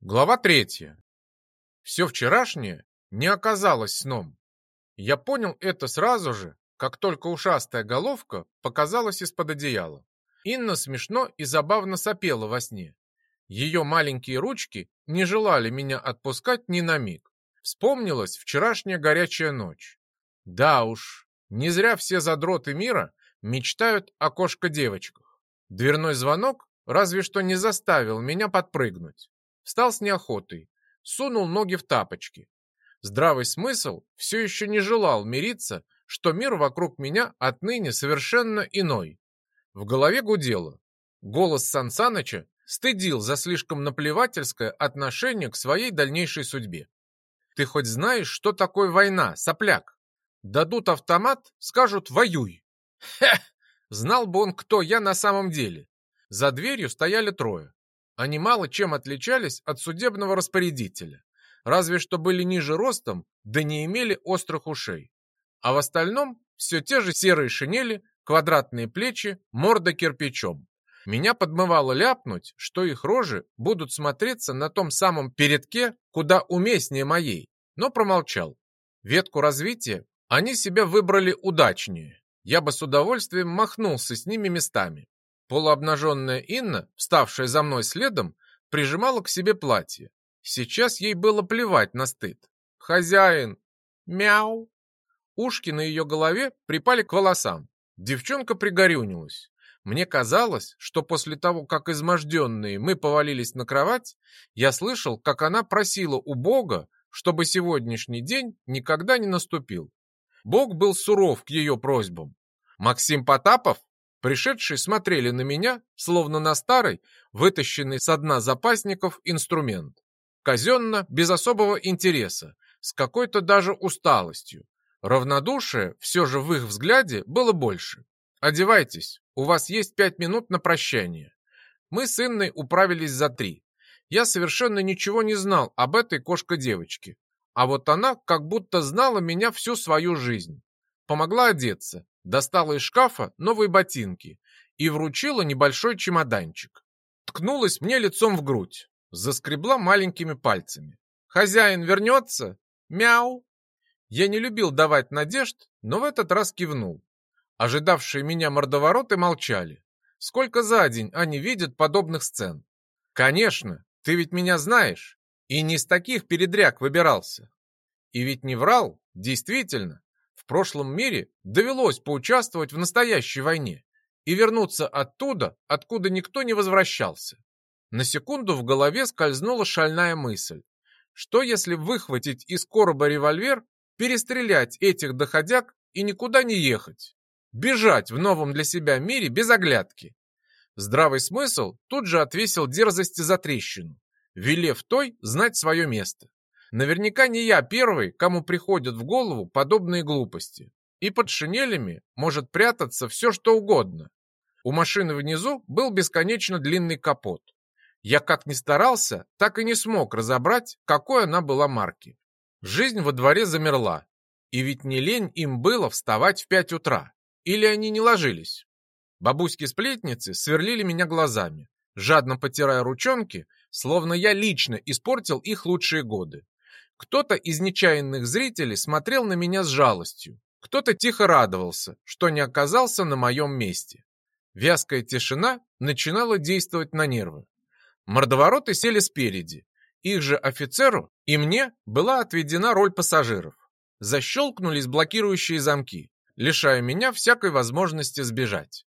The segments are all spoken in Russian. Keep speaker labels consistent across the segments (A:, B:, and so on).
A: Глава третья. Все вчерашнее не оказалось сном. Я понял это сразу же, как только ушастая головка показалась из-под одеяла. Инна смешно и забавно сопела во сне. Ее маленькие ручки не желали меня отпускать ни на миг. Вспомнилась вчерашняя горячая ночь. Да уж, не зря все задроты мира мечтают о кошка-девочках. Дверной звонок разве что не заставил меня подпрыгнуть. Встал с неохотой, сунул ноги в тапочки. Здравый смысл все еще не желал мириться, что мир вокруг меня отныне совершенно иной. В голове гудело. Голос Сансаныча стыдил за слишком наплевательское отношение к своей дальнейшей судьбе. Ты хоть знаешь, что такое война, сопляк? Дадут автомат, скажут «воюй». Хе! Знал бы он, кто я на самом деле. За дверью стояли трое. Они мало чем отличались от судебного распорядителя, разве что были ниже ростом, да не имели острых ушей. А в остальном все те же серые шинели, квадратные плечи, морда кирпичом. Меня подмывало ляпнуть, что их рожи будут смотреться на том самом передке, куда уместнее моей, но промолчал. Ветку развития они себя выбрали удачнее. Я бы с удовольствием махнулся с ними местами. Полуобнаженная Инна, вставшая за мной следом, прижимала к себе платье. Сейчас ей было плевать на стыд. «Хозяин!» «Мяу!» Ушки на ее голове припали к волосам. Девчонка пригорюнилась. Мне казалось, что после того, как изможденные мы повалились на кровать, я слышал, как она просила у Бога, чтобы сегодняшний день никогда не наступил. Бог был суров к ее просьбам. Максим Потапов Пришедшие смотрели на меня, словно на старый, вытащенный со дна запасников инструмент. Казенно, без особого интереса, с какой-то даже усталостью. Равнодушие все же в их взгляде было больше. «Одевайтесь, у вас есть пять минут на прощание». Мы с Инной управились за три. Я совершенно ничего не знал об этой кошка-девочке. А вот она как будто знала меня всю свою жизнь. Помогла одеться, достала из шкафа новые ботинки и вручила небольшой чемоданчик. Ткнулась мне лицом в грудь, заскребла маленькими пальцами. «Хозяин вернется? Мяу!» Я не любил давать надежд, но в этот раз кивнул. Ожидавшие меня мордовороты молчали. Сколько за день они видят подобных сцен? Конечно, ты ведь меня знаешь, и не из таких передряг выбирался. И ведь не врал, действительно прошлом мире довелось поучаствовать в настоящей войне и вернуться оттуда, откуда никто не возвращался. На секунду в голове скользнула шальная мысль. Что если выхватить из короба револьвер, перестрелять этих доходяг и никуда не ехать? Бежать в новом для себя мире без оглядки. Здравый смысл тут же отвесил дерзости за трещину, велев той знать свое место. Наверняка не я первый, кому приходят в голову подобные глупости. И под шинелями может прятаться все, что угодно. У машины внизу был бесконечно длинный капот. Я как ни старался, так и не смог разобрать, какой она была марки. Жизнь во дворе замерла. И ведь не лень им было вставать в пять утра. Или они не ложились. Бабуськи-сплетницы сверлили меня глазами, жадно потирая ручонки, словно я лично испортил их лучшие годы. Кто-то из нечаянных зрителей смотрел на меня с жалостью, кто-то тихо радовался, что не оказался на моем месте. Вязкая тишина начинала действовать на нервы. Мордовороты сели спереди. Их же офицеру и мне была отведена роль пассажиров. Защелкнулись блокирующие замки, лишая меня всякой возможности сбежать.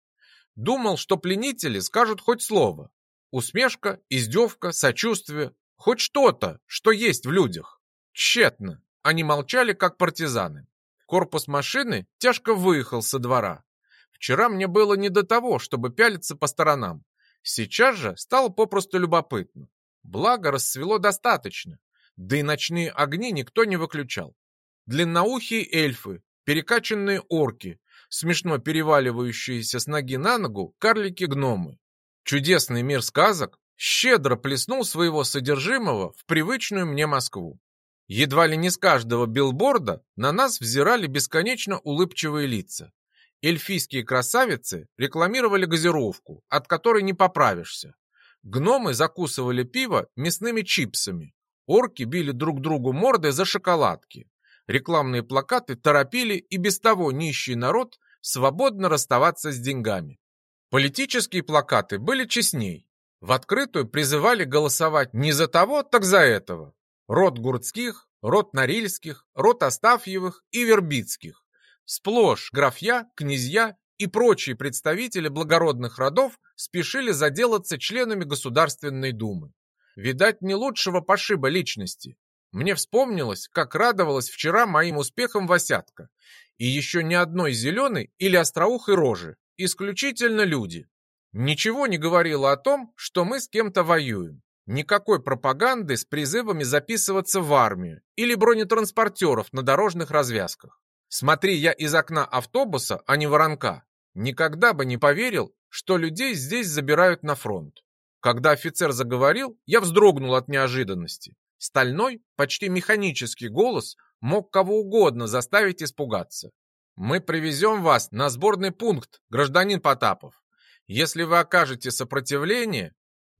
A: Думал, что пленители скажут хоть слово. Усмешка, издевка, сочувствие, хоть что-то, что есть в людях. Тщетно. Они молчали, как партизаны. Корпус машины тяжко выехал со двора. Вчера мне было не до того, чтобы пялиться по сторонам. Сейчас же стало попросту любопытно. Благо, расцвело достаточно. Да и ночные огни никто не выключал. Длинноухие эльфы, перекачанные орки, смешно переваливающиеся с ноги на ногу карлики-гномы. Чудесный мир сказок щедро плеснул своего содержимого в привычную мне Москву. Едва ли не с каждого билборда на нас взирали бесконечно улыбчивые лица. Эльфийские красавицы рекламировали газировку, от которой не поправишься. Гномы закусывали пиво мясными чипсами. Орки били друг другу морды за шоколадки. Рекламные плакаты торопили и без того нищий народ свободно расставаться с деньгами. Политические плакаты были честней. В открытую призывали голосовать не за того, так за этого. Род Гурцких, род Норильских, род Астафьевых и Вербицких. Сплошь графья, князья и прочие представители благородных родов спешили заделаться членами Государственной Думы. Видать, не лучшего пошиба личности. Мне вспомнилось, как радовалась вчера моим успехам Васятка. И еще ни одной зеленой или остроухой рожи, исключительно люди. Ничего не говорило о том, что мы с кем-то воюем. Никакой пропаганды с призывами записываться в армию или бронетранспортеров на дорожных развязках. Смотри я из окна автобуса, а не воронка, никогда бы не поверил, что людей здесь забирают на фронт. Когда офицер заговорил, я вздрогнул от неожиданности. Стальной, почти механический голос мог кого угодно заставить испугаться. «Мы привезем вас на сборный пункт, гражданин Потапов. Если вы окажете сопротивление,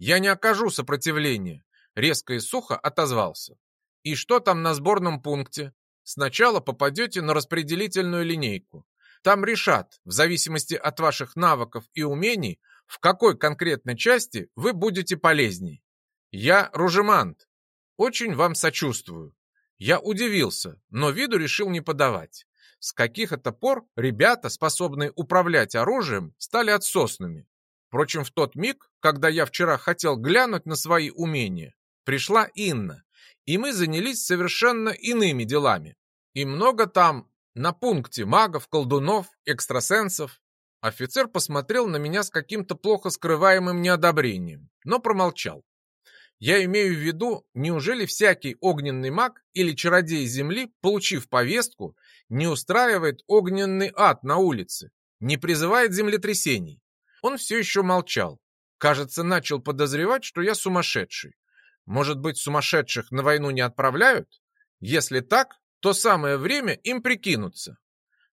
A: «Я не окажу сопротивления», — резко и сухо отозвался. «И что там на сборном пункте? Сначала попадете на распределительную линейку. Там решат, в зависимости от ваших навыков и умений, в какой конкретной части вы будете полезней. Я Ружемант. Очень вам сочувствую. Я удивился, но виду решил не подавать. С каких это пор ребята, способные управлять оружием, стали отсосными? Впрочем, в тот миг, когда я вчера хотел глянуть на свои умения, пришла Инна, и мы занялись совершенно иными делами. И много там на пункте магов, колдунов, экстрасенсов. Офицер посмотрел на меня с каким-то плохо скрываемым неодобрением, но промолчал. Я имею в виду, неужели всякий огненный маг или чародей земли, получив повестку, не устраивает огненный ад на улице, не призывает землетрясений? Он все еще молчал. Кажется, начал подозревать, что я сумасшедший. Может быть, сумасшедших на войну не отправляют? Если так, то самое время им прикинуться.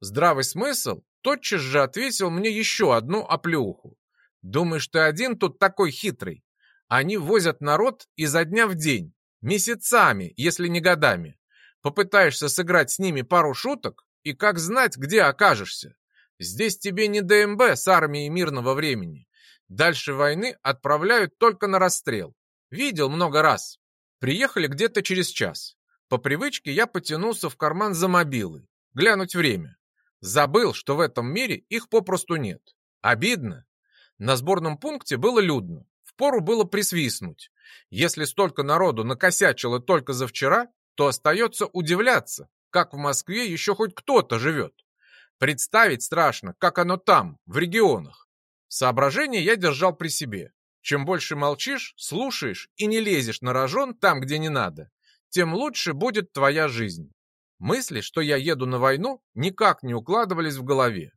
A: Здравый смысл тотчас же ответил мне еще одну оплеуху. Думаешь, ты один тут такой хитрый? Они возят народ изо дня в день, месяцами, если не годами. Попытаешься сыграть с ними пару шуток, и как знать, где окажешься. Здесь тебе не ДМБ с армией мирного времени. Дальше войны отправляют только на расстрел. Видел много раз. Приехали где-то через час. По привычке я потянулся в карман за мобилы. Глянуть время. Забыл, что в этом мире их попросту нет. Обидно. На сборном пункте было людно. Впору было присвистнуть. Если столько народу накосячило только за вчера, то остается удивляться, как в Москве еще хоть кто-то живет. Представить страшно, как оно там, в регионах. Соображение я держал при себе. Чем больше молчишь, слушаешь и не лезешь на рожон там, где не надо, тем лучше будет твоя жизнь. Мысли, что я еду на войну, никак не укладывались в голове.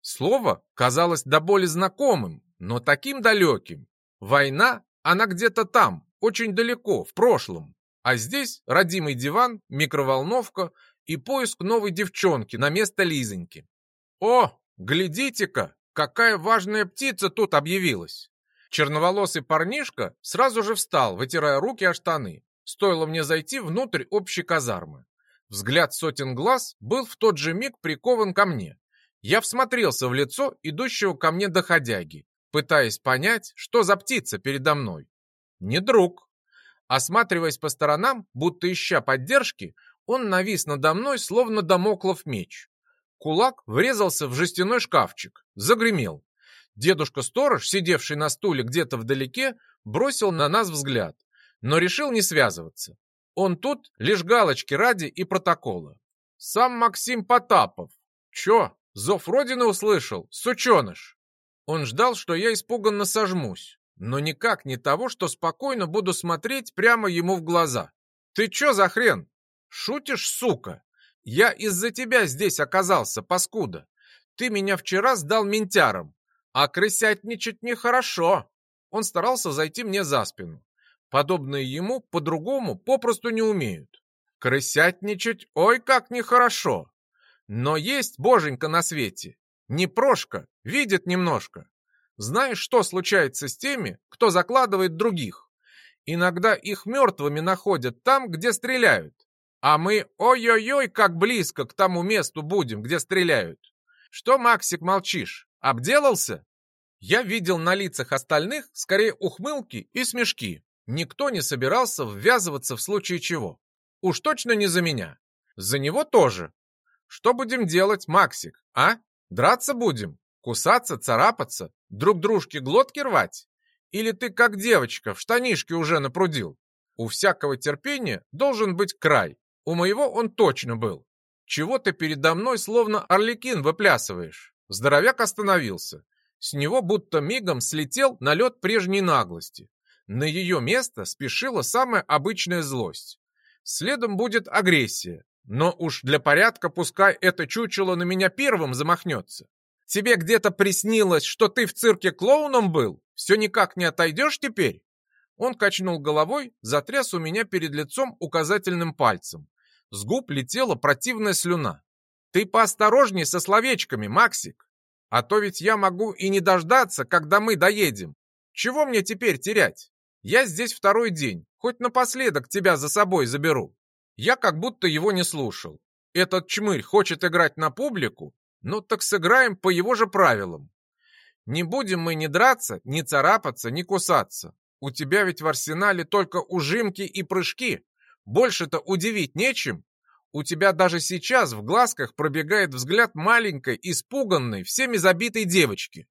A: Слово казалось до боли знакомым, но таким далеким. Война, она где-то там, очень далеко, в прошлом. А здесь родимый диван, микроволновка и поиск новой девчонки на место Лизоньки. «О, глядите-ка, какая важная птица тут объявилась!» Черноволосый парнишка сразу же встал, вытирая руки о штаны. Стоило мне зайти внутрь общей казармы. Взгляд сотен глаз был в тот же миг прикован ко мне. Я всмотрелся в лицо идущего ко мне доходяги, пытаясь понять, что за птица передо мной. Не друг. Осматриваясь по сторонам, будто ища поддержки, он навис надо мной, словно домоклов меч. Кулак врезался в жестяной шкафчик, загремел. Дедушка-сторож, сидевший на стуле где-то вдалеке, бросил на нас взгляд, но решил не связываться. Он тут лишь галочки ради и протокола. Сам Максим Потапов. Чё, зов Родины услышал, сученыш? Он ждал, что я испуганно сожмусь, но никак не того, что спокойно буду смотреть прямо ему в глаза. Ты чё за хрен? Шутишь, сука? Я из-за тебя здесь оказался, паскуда. Ты меня вчера сдал ментярам, а крысятничать нехорошо. Он старался зайти мне за спину. Подобные ему по-другому попросту не умеют. Крысятничать, ой, как нехорошо. Но есть боженька на свете. Не прошка, видит немножко. Знаешь, что случается с теми, кто закладывает других? Иногда их мертвыми находят там, где стреляют. А мы, ой-ой-ой, как близко к тому месту будем, где стреляют. Что, Максик, молчишь? Обделался? Я видел на лицах остальных скорее ухмылки и смешки. Никто не собирался ввязываться в случае чего. Уж точно не за меня. За него тоже. Что будем делать, Максик, а? Драться будем? Кусаться, царапаться? Друг дружке глотки рвать? Или ты, как девочка, в штанишке уже напрудил? У всякого терпения должен быть край. У моего он точно был. Чего ты передо мной словно орликин выплясываешь? Здоровяк остановился. С него будто мигом слетел налет прежней наглости. На ее место спешила самая обычная злость. Следом будет агрессия. Но уж для порядка пускай это чучело на меня первым замахнется. Тебе где-то приснилось, что ты в цирке клоуном был? Все никак не отойдешь теперь?» Он качнул головой, затряс у меня перед лицом указательным пальцем. С губ летела противная слюна. «Ты поосторожней со словечками, Максик, а то ведь я могу и не дождаться, когда мы доедем. Чего мне теперь терять? Я здесь второй день, хоть напоследок тебя за собой заберу». Я как будто его не слушал. Этот чмырь хочет играть на публику, ну так сыграем по его же правилам. Не будем мы ни драться, ни царапаться, ни кусаться. У тебя ведь в арсенале только ужимки и прыжки. Больше-то удивить нечем. У тебя даже сейчас в глазках пробегает взгляд маленькой, испуганной, всеми забитой девочки.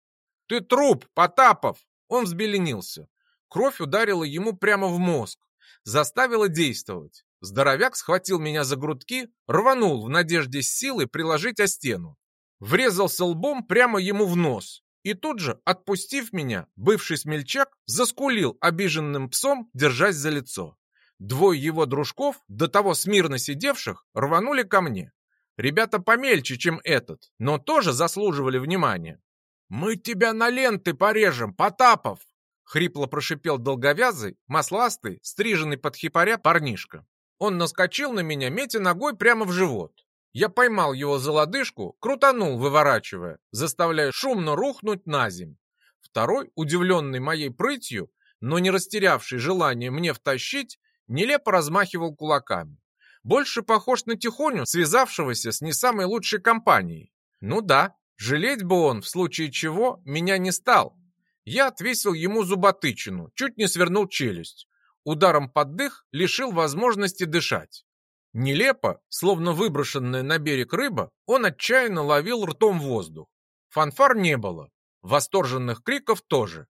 A: Ты труп, Потапов! Он взбеленился. Кровь ударила ему прямо в мозг, заставила действовать. Здоровяк схватил меня за грудки, рванул в надежде с силой приложить о стену врезался лбом прямо ему в нос. И тут же, отпустив меня, бывший смельчак заскулил обиженным псом, держась за лицо. Двое его дружков, до того смирно сидевших, рванули ко мне. Ребята помельче, чем этот, но тоже заслуживали внимания. «Мы тебя на ленты порежем, Потапов!» Хрипло прошипел долговязый, масластый, стриженный под хипаря парнишка. Он наскочил на меня, метя ногой прямо в живот. Я поймал его за лодыжку, крутанул, выворачивая, заставляя шумно рухнуть на земь. Второй, удивленный моей прытью, но не растерявший желание мне втащить, нелепо размахивал кулаками. Больше похож на тихоню, связавшегося с не самой лучшей компанией. Ну да, жалеть бы он, в случае чего, меня не стал. Я отвесил ему зуботычину, чуть не свернул челюсть. Ударом под дых лишил возможности дышать. Нелепо, словно выброшенная на берег рыба, он отчаянно ловил ртом воздух. Фанфар не было, восторженных криков тоже.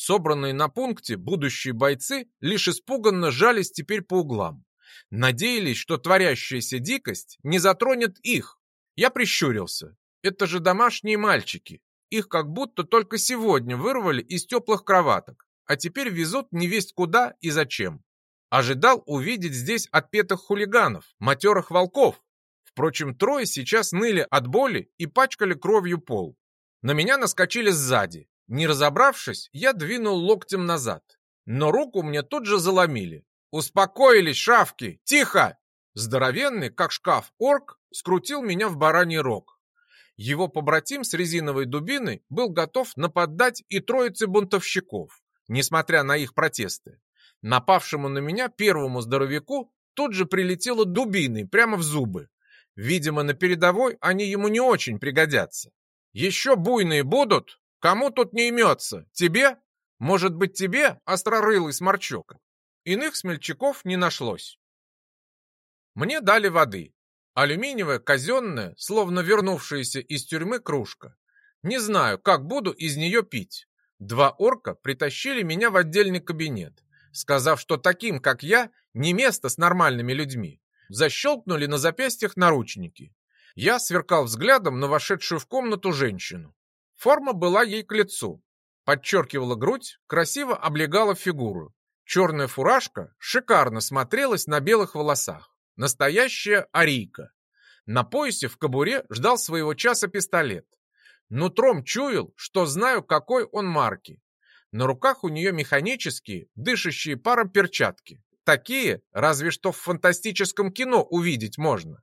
A: Собранные на пункте будущие бойцы лишь испуганно жались теперь по углам. Надеялись, что творящаяся дикость не затронет их. Я прищурился. Это же домашние мальчики. Их как будто только сегодня вырвали из теплых кроваток, а теперь везут невесть куда и зачем. Ожидал увидеть здесь отпетых хулиганов, матерых волков. Впрочем, трое сейчас ныли от боли и пачкали кровью пол. На меня наскочили сзади. Не разобравшись, я двинул локтем назад. Но руку мне тут же заломили. «Успокоились, шавки! Тихо!» Здоровенный, как шкаф, орк скрутил меня в бараний рог. Его побратим с резиновой дубиной был готов нападать и троице бунтовщиков, несмотря на их протесты. Напавшему на меня первому здоровяку тут же прилетело дубиной прямо в зубы. Видимо, на передовой они ему не очень пригодятся. Еще буйные будут? Кому тут не имется? Тебе? Может быть, тебе, острорылый сморчок? Иных смельчаков не нашлось. Мне дали воды. Алюминиевая, казенная, словно вернувшаяся из тюрьмы кружка. Не знаю, как буду из нее пить. Два орка притащили меня в отдельный кабинет сказав, что таким, как я, не место с нормальными людьми. Защелкнули на запястьях наручники. Я сверкал взглядом на вошедшую в комнату женщину. Форма была ей к лицу. Подчеркивала грудь, красиво облегала фигуру. Черная фуражка шикарно смотрелась на белых волосах. Настоящая арийка. На поясе в кобуре ждал своего часа пистолет. Нутром чуял, что знаю, какой он марки. На руках у нее механические, дышащие паром перчатки. Такие, разве что в фантастическом кино увидеть можно.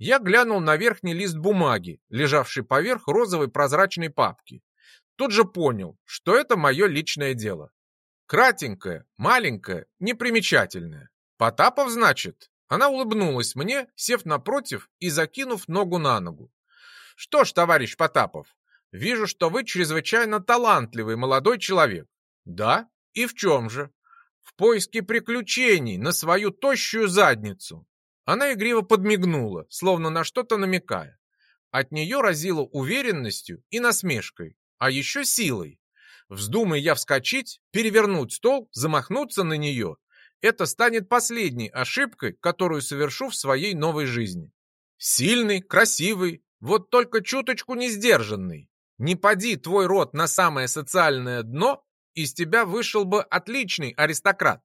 A: Я глянул на верхний лист бумаги, лежавший поверх розовой прозрачной папки. тут же понял, что это мое личное дело. Кратенькое, маленькое, непримечательное. Потапов, значит? Она улыбнулась мне, сев напротив и закинув ногу на ногу. Что ж, товарищ Потапов, вижу, что вы чрезвычайно талантливый молодой человек. Да? И в чем же? В поиске приключений на свою тощую задницу. Она игриво подмигнула, словно на что-то намекая. От нее разило уверенностью и насмешкой, а еще силой. Вздумай я вскочить, перевернуть стол, замахнуться на нее, это станет последней ошибкой, которую совершу в своей новой жизни. Сильный, красивый, вот только чуточку не сдержанный. Не поди твой род на самое социальное дно, из тебя вышел бы отличный аристократ.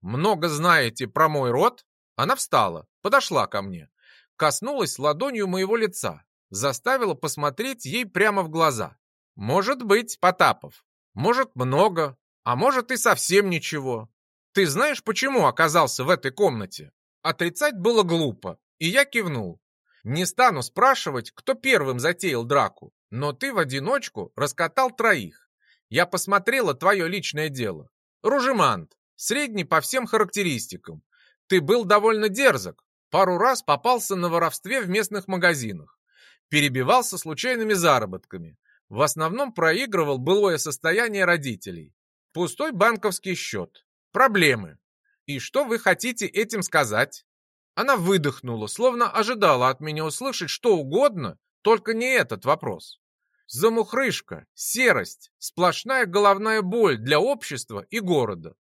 A: Много знаете про мой род? Она встала, подошла ко мне, коснулась ладонью моего лица, заставила посмотреть ей прямо в глаза. Может быть, Потапов, может много, а может и совсем ничего. Ты знаешь, почему оказался в этой комнате? Отрицать было глупо, и я кивнул. Не стану спрашивать, кто первым затеял драку, но ты в одиночку раскатал троих. Я посмотрела твое личное дело. Ружемант, средний по всем характеристикам. Ты был довольно дерзок, пару раз попался на воровстве в местных магазинах. Перебивался случайными заработками. В основном проигрывал былое состояние родителей. Пустой банковский счет. Проблемы. И что вы хотите этим сказать? Она выдохнула, словно ожидала от меня услышать что угодно, только не этот вопрос. Замухрышка, серость, сплошная головная боль для общества и города.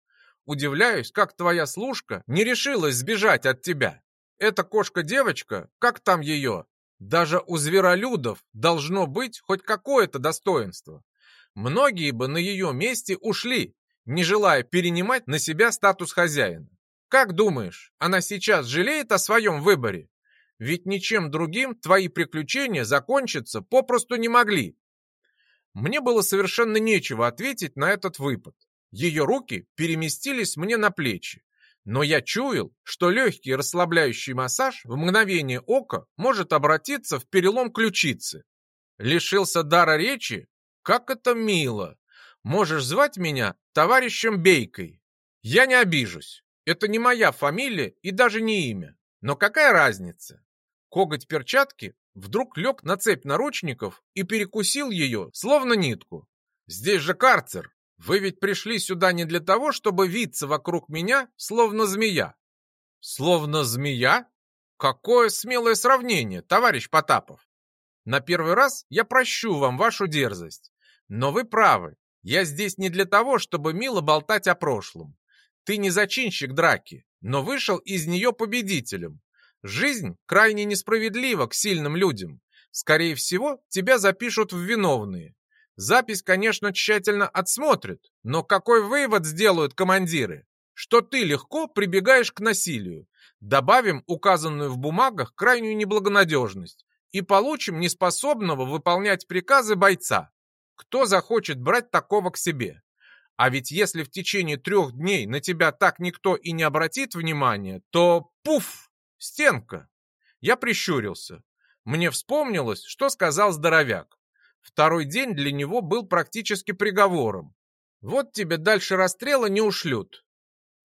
A: Удивляюсь, как твоя служка не решилась сбежать от тебя. Эта кошка-девочка, как там ее? Даже у зверолюдов должно быть хоть какое-то достоинство. Многие бы на ее месте ушли, не желая перенимать на себя статус хозяина. Как думаешь, она сейчас жалеет о своем выборе? Ведь ничем другим твои приключения закончиться попросту не могли. Мне было совершенно нечего ответить на этот выпад. Ее руки переместились мне на плечи. Но я чуял, что легкий расслабляющий массаж в мгновение ока может обратиться в перелом ключицы. Лишился дара речи? Как это мило! Можешь звать меня товарищем Бейкой. Я не обижусь. Это не моя фамилия и даже не имя. Но какая разница? Коготь перчатки вдруг лег на цепь наручников и перекусил ее, словно нитку. Здесь же карцер. Вы ведь пришли сюда не для того, чтобы виться вокруг меня, словно змея. Словно змея? Какое смелое сравнение, товарищ Потапов. На первый раз я прощу вам вашу дерзость. Но вы правы, я здесь не для того, чтобы мило болтать о прошлом. Ты не зачинщик драки, но вышел из нее победителем. Жизнь крайне несправедлива к сильным людям. Скорее всего, тебя запишут в виновные. Запись, конечно, тщательно отсмотрят, но какой вывод сделают командиры? Что ты легко прибегаешь к насилию. Добавим указанную в бумагах крайнюю неблагонадежность и получим неспособного выполнять приказы бойца. Кто захочет брать такого к себе? А ведь если в течение трех дней на тебя так никто и не обратит внимания, то пуф, стенка. Я прищурился. Мне вспомнилось, что сказал здоровяк. Второй день для него был практически приговором. Вот тебе дальше расстрела не ушлют.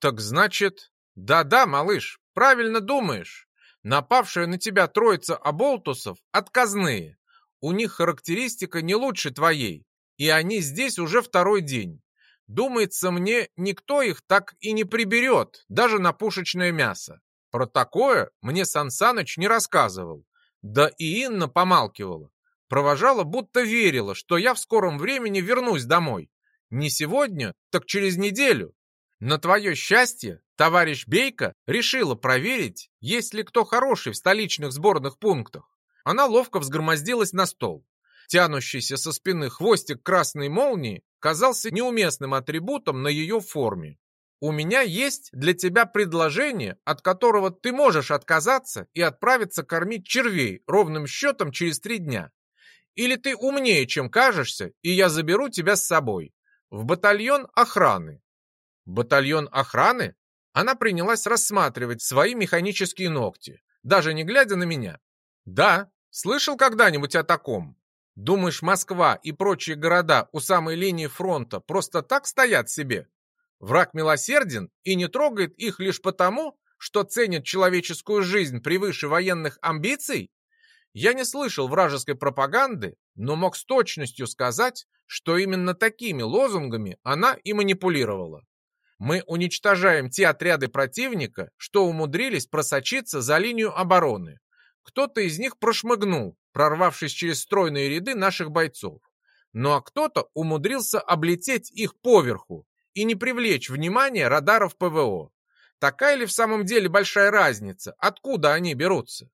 A: Так значит... Да-да, малыш, правильно думаешь. Напавшая на тебя троица оболтусов отказные. У них характеристика не лучше твоей и они здесь уже второй день. Думается мне, никто их так и не приберет, даже на пушечное мясо. Про такое мне Сансаныч не рассказывал. Да и Инна помалкивала. Провожала, будто верила, что я в скором времени вернусь домой. Не сегодня, так через неделю. На твое счастье, товарищ Бейка решила проверить, есть ли кто хороший в столичных сборных пунктах. Она ловко взгромоздилась на стол. Тянущийся со спины хвостик красной молнии казался неуместным атрибутом на ее форме. «У меня есть для тебя предложение, от которого ты можешь отказаться и отправиться кормить червей ровным счетом через три дня. Или ты умнее, чем кажешься, и я заберу тебя с собой. В батальон охраны». «Батальон охраны?» Она принялась рассматривать свои механические ногти, даже не глядя на меня. «Да, слышал когда-нибудь о таком?» Думаешь, Москва и прочие города у самой линии фронта просто так стоят себе? Враг милосерден и не трогает их лишь потому, что ценит человеческую жизнь превыше военных амбиций? Я не слышал вражеской пропаганды, но мог с точностью сказать, что именно такими лозунгами она и манипулировала. Мы уничтожаем те отряды противника, что умудрились просочиться за линию обороны. Кто-то из них прошмыгнул, прорвавшись через стройные ряды наших бойцов. Ну а кто-то умудрился облететь их поверху и не привлечь внимание радаров ПВО. Такая ли в самом деле большая разница, откуда они берутся?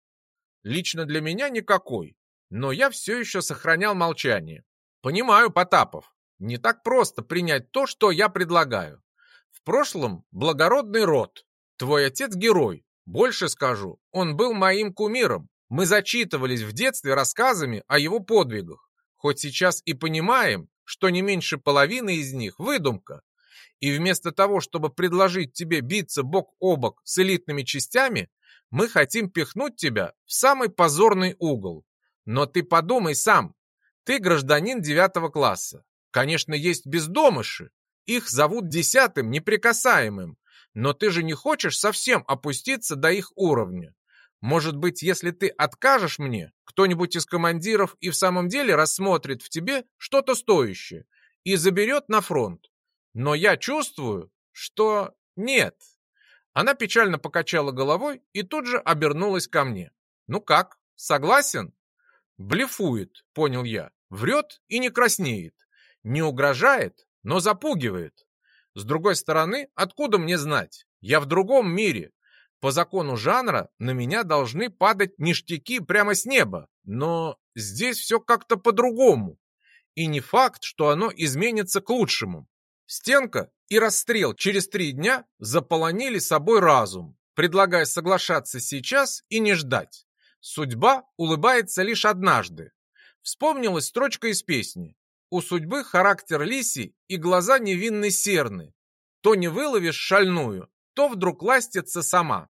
A: Лично для меня никакой, но я все еще сохранял молчание. Понимаю, Потапов, не так просто принять то, что я предлагаю. В прошлом благородный род, твой отец герой, больше скажу, он был моим кумиром. Мы зачитывались в детстве рассказами о его подвигах, хоть сейчас и понимаем, что не меньше половины из них выдумка. И вместо того, чтобы предложить тебе биться бок о бок с элитными частями, мы хотим пихнуть тебя в самый позорный угол. Но ты подумай сам. Ты гражданин девятого класса. Конечно, есть бездомыши. Их зовут десятым, неприкасаемым. Но ты же не хочешь совсем опуститься до их уровня. Может быть, если ты откажешь мне, кто-нибудь из командиров и в самом деле рассмотрит в тебе что-то стоящее и заберет на фронт. Но я чувствую, что нет. Она печально покачала головой и тут же обернулась ко мне. Ну как, согласен? Блефует, понял я. Врет и не краснеет. Не угрожает, но запугивает. С другой стороны, откуда мне знать? Я в другом мире. По закону жанра на меня должны падать ништяки прямо с неба. Но здесь все как-то по-другому. И не факт, что оно изменится к лучшему. Стенка и расстрел через три дня заполонили собой разум, предлагая соглашаться сейчас и не ждать. Судьба улыбается лишь однажды. Вспомнилась строчка из песни. У судьбы характер лиси и глаза невинной серны. То не выловишь шальную, то вдруг ластится сама.